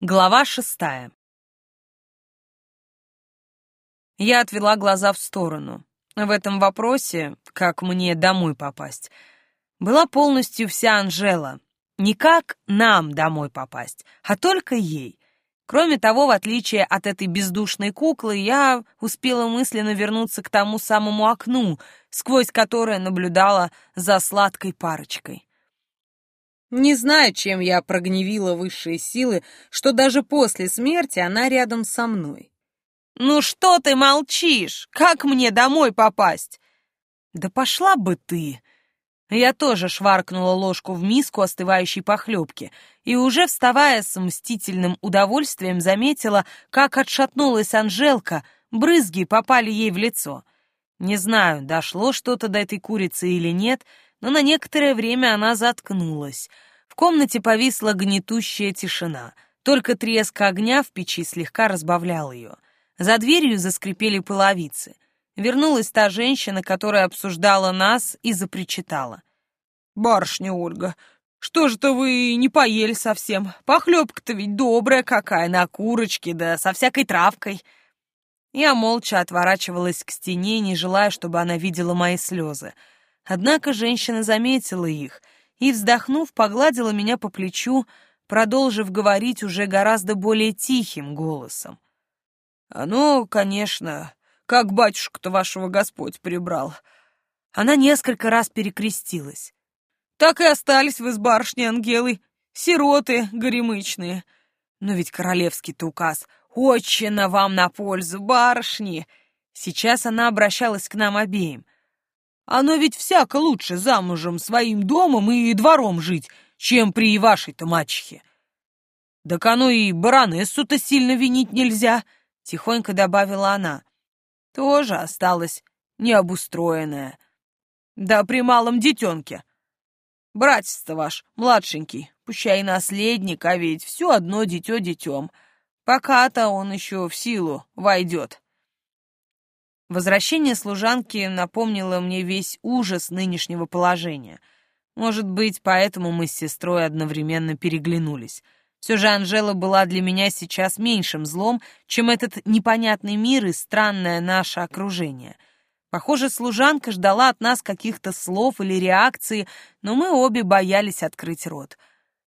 Глава шестая. Я отвела глаза в сторону. В этом вопросе, как мне домой попасть, была полностью вся Анжела. Не как нам домой попасть, а только ей. Кроме того, в отличие от этой бездушной куклы, я успела мысленно вернуться к тому самому окну, сквозь которое наблюдала за сладкой парочкой. Не знаю, чем я прогневила высшие силы, что даже после смерти она рядом со мной. «Ну что ты молчишь? Как мне домой попасть?» «Да пошла бы ты!» Я тоже шваркнула ложку в миску остывающей похлебки и уже вставая с мстительным удовольствием заметила, как отшатнулась Анжелка, брызги попали ей в лицо. Не знаю, дошло что-то до этой курицы или нет, — но на некоторое время она заткнулась. В комнате повисла гнетущая тишина. Только треск огня в печи слегка разбавлял ее. За дверью заскрипели половицы. Вернулась та женщина, которая обсуждала нас и запричитала. «Барышня Ольга, что же-то вы не поели совсем? Похлебка-то ведь добрая какая, на курочке, да со всякой травкой». Я молча отворачивалась к стене, не желая, чтобы она видела мои слезы. Однако женщина заметила их и, вздохнув, погладила меня по плечу, продолжив говорить уже гораздо более тихим голосом. «А ну, конечно, как батюшку-то вашего Господь прибрал!» Она несколько раз перекрестилась. «Так и остались вы с барышней Ангелой, сироты горемычные. Но ведь королевский-то указ очень на вам на пользу, барышни!» Сейчас она обращалась к нам обеим — оно ведь всяко лучше замужем своим домом и двором жить, чем при вашей-то мачехе. Так оно и баронессу-то сильно винить нельзя, — тихонько добавила она. Тоже осталась необустроенная. Да при малом детенке. Братец-то ваш, младшенький, пущай наследник, а ведь все одно дитё детем. Пока-то он еще в силу войдет. Возвращение служанки напомнило мне весь ужас нынешнего положения. Может быть, поэтому мы с сестрой одновременно переглянулись. Все же Анжела была для меня сейчас меньшим злом, чем этот непонятный мир и странное наше окружение. Похоже, служанка ждала от нас каких-то слов или реакции, но мы обе боялись открыть рот.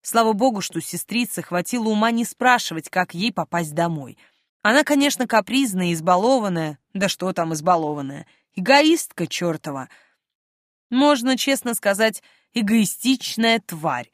Слава богу, что сестрице хватило ума не спрашивать, как ей попасть домой — она, конечно, капризная избалованная, да что там избалованная, эгоистка чертова. Можно честно сказать, эгоистичная тварь.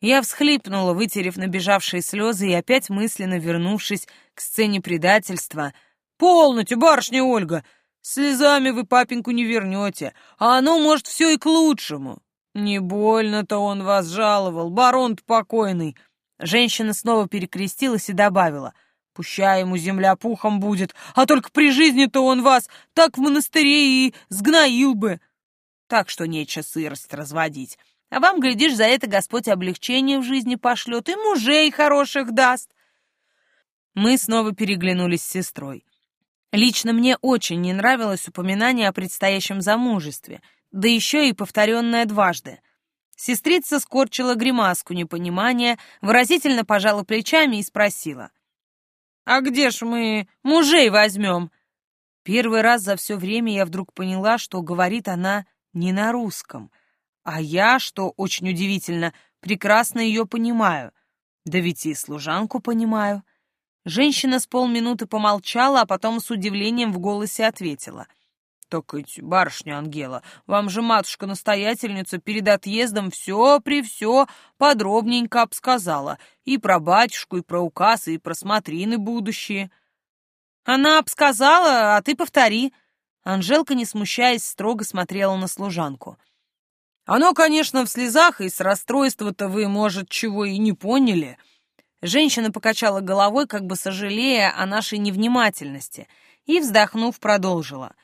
Я всхлипнула, вытерев набежавшие слезы и опять мысленно вернувшись к сцене предательства. «Полноте, барышня Ольга! Слезами вы папеньку не вернете, а оно, может, все и к лучшему. Не больно-то он вас жаловал, барон покойный». Женщина снова перекрестилась и добавила — Пущай ему земля пухом будет, а только при жизни-то он вас так в монастыре и сгноил бы. Так что нечего сырость разводить. А вам, глядишь, за это Господь облегчение в жизни пошлет и мужей хороших даст. Мы снова переглянулись с сестрой. Лично мне очень не нравилось упоминание о предстоящем замужестве, да еще и повторенное дважды. Сестрица скорчила гримаску непонимания, выразительно пожала плечами и спросила — а где ж мы мужей возьмем?» Первый раз за все время я вдруг поняла, что говорит она не на русском, а я, что очень удивительно, прекрасно ее понимаю. Да ведь и служанку понимаю. Женщина с полминуты помолчала, а потом с удивлением в голосе ответила — «Так ведь, барышня Ангела, вам же матушка-настоятельница перед отъездом все при все подробненько обсказала. И про батюшку, и про указ, и про смотрины будущие». «Она обсказала, а ты повтори». Анжелка, не смущаясь, строго смотрела на служанку. «Оно, конечно, в слезах, и с расстройства-то вы, может, чего и не поняли». Женщина покачала головой, как бы сожалея о нашей невнимательности, и, вздохнув, продолжила —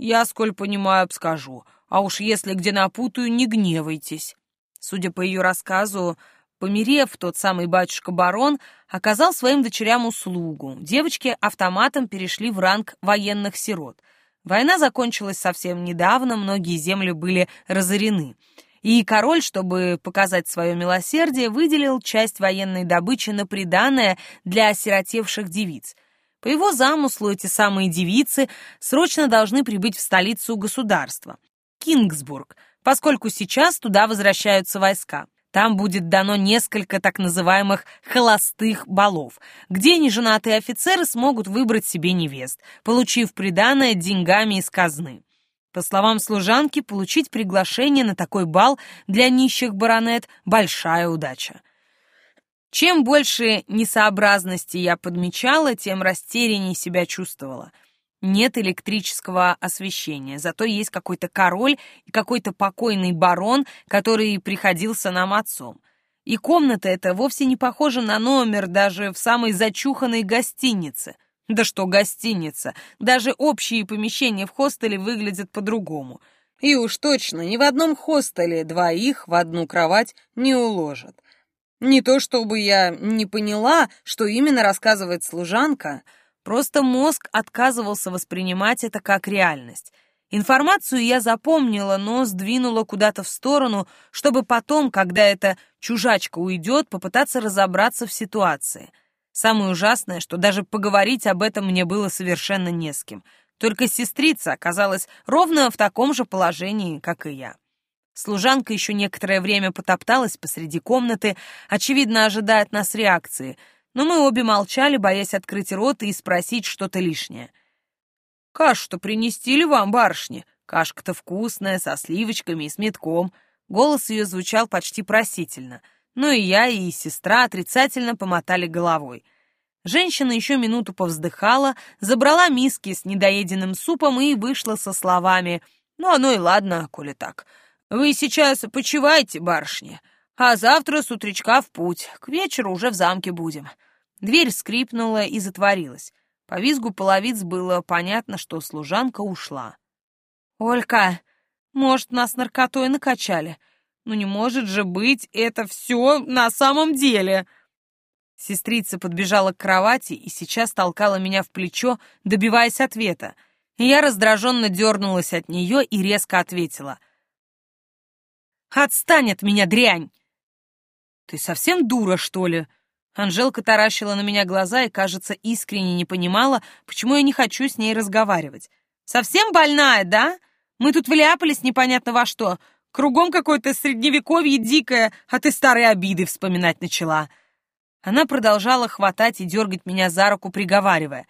я, сколь понимаю, обскажу. А уж если где напутаю, не гневайтесь. Судя по ее рассказу, померев, тот самый батюшка-барон оказал своим дочерям услугу. Девочки автоматом перешли в ранг военных сирот. Война закончилась совсем недавно, многие земли были разорены. И король, чтобы показать свое милосердие, выделил часть военной добычи на приданое для осиротевших девиц. По его замыслу эти самые девицы срочно должны прибыть в столицу государства — Кингсбург, поскольку сейчас туда возвращаются войска. Там будет дано несколько так называемых «холостых балов», где неженатые офицеры смогут выбрать себе невест, получив приданое деньгами из казны. По словам служанки, получить приглашение на такой бал для нищих баронет — большая удача. Чем больше несообразностей я подмечала, тем растеряннее себя чувствовала. Нет электрического освещения, зато есть какой-то король и какой-то покойный барон, который приходился нам отцом. И комната эта вовсе не похожа на номер даже в самой зачуханной гостинице — да что гостиница, даже общие помещения в хостеле выглядят по-другому. И уж точно ни в одном хостеле двоих в одну кровать не уложат. Не то чтобы я не поняла, что именно рассказывает служанка, просто мозг отказывался воспринимать это как реальность. Информацию я запомнила, но сдвинула куда-то в сторону, чтобы потом, когда эта чужачка уйдет, попытаться разобраться в ситуации — Самое ужасное, что даже поговорить об этом мне было совершенно не с кем. Только сестрица оказалась ровно в таком же положении, как и я. Служанка еще некоторое время потопталась посреди комнаты, очевидно, ожидая от нас реакции, но мы обе молчали, боясь открыть рот и спросить что-то лишнее. «Кашу-то принести ли вам, барышни? Кашка-то вкусная, со сливочками и с метком». Голос ее звучал почти просительно — но и я, и сестра отрицательно помотали головой. Женщина еще минуту повздыхала, забрала миски с недоеденным супом и вышла со словами «Ну, оно и ладно, коли так. Вы сейчас почивайте, барышня, а завтра с утречка в путь, к вечеру уже в замке будем». Дверь скрипнула и затворилась. По визгу половиц было понятно, что служанка ушла. «Олька, может, нас наркотой накачали?» Ну не может же быть это все на самом деле!» Сестрица подбежала к кровати и сейчас толкала меня в плечо, добиваясь ответа. я раздраженно дернулась от нее и резко ответила. «Отстань от меня, дрянь!» «Ты совсем дура, что ли?» Анжелка таращила на меня глаза и, кажется, искренне не понимала, почему я не хочу с ней разговаривать. «Совсем больная, да? Мы тут вляпались непонятно во что. Кругом какое-то средневековье дикое, а ты старые обиды вспоминать начала». Она продолжала хватать и дергать меня за руку, приговаривая.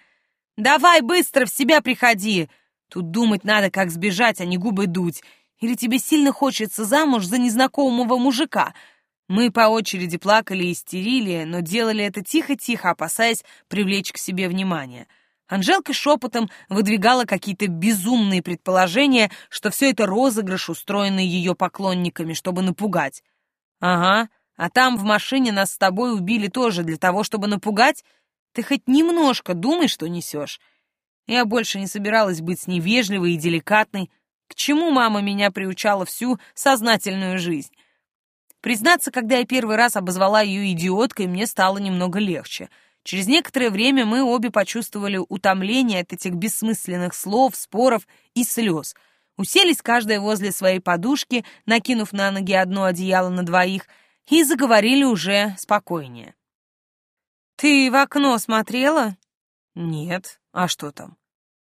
«Давай быстро в себя приходи! Тут думать надо, как сбежать, а не губы дуть. Или тебе сильно хочется замуж за незнакомого мужика?» Мы по очереди плакали и истерили, но делали это тихо-тихо, опасаясь привлечь к себе внимание — Анжелка шепотом выдвигала какие-то безумные предположения, что все это розыгрыш, устроенный ее поклонниками, чтобы напугать. «Ага, а там в машине нас с тобой убили тоже для того, чтобы напугать? Ты хоть немножко думай, что несешь». Я больше не собиралась быть с ней вежливой и деликатной. К чему мама меня приучала всю сознательную жизнь? Признаться, когда я первый раз обозвала ее идиоткой, мне стало немного легче — Через некоторое время мы обе почувствовали утомление от этих бессмысленных слов, споров и слез. Уселись каждая возле своей подушки, накинув на ноги одно одеяло на двоих, и заговорили уже спокойнее. «Ты в окно смотрела?» «Нет. А что там?»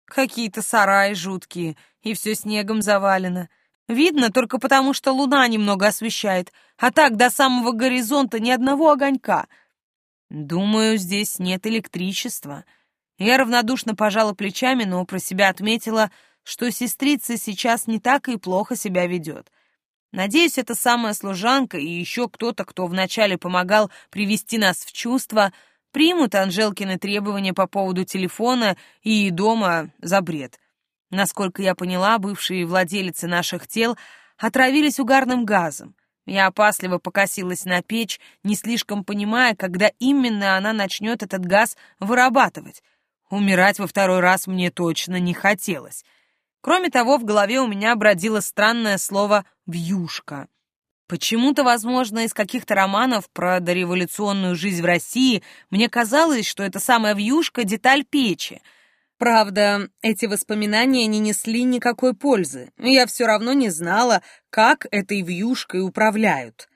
«Какие-то сараи жуткие, и все снегом завалено. Видно только потому, что луна немного освещает, а так до самого горизонта ни одного огонька». «Думаю, здесь нет электричества». Я равнодушно пожала плечами, но про себя отметила, что сестрица сейчас не так и плохо себя ведет. Надеюсь, эта самая служанка и еще кто-то, кто вначале помогал привести нас в чувство, примут Анжелкины требования по поводу телефона и дома за бред. Насколько я поняла, бывшие владелицы наших тел отравились угарным газом. Я опасливо покосилась на печь, не слишком понимая, когда именно она начнет этот газ вырабатывать. Умирать во второй раз мне точно не хотелось. Кроме того, в голове у меня бродило странное слово «вьюшка». Почему-то, возможно, из каких-то романов про дореволюционную жизнь в России мне казалось, что эта самая вьюшка — деталь печи. Правда, эти воспоминания не несли никакой пользы. Я все равно не знала, как этой вьюшкой управляют.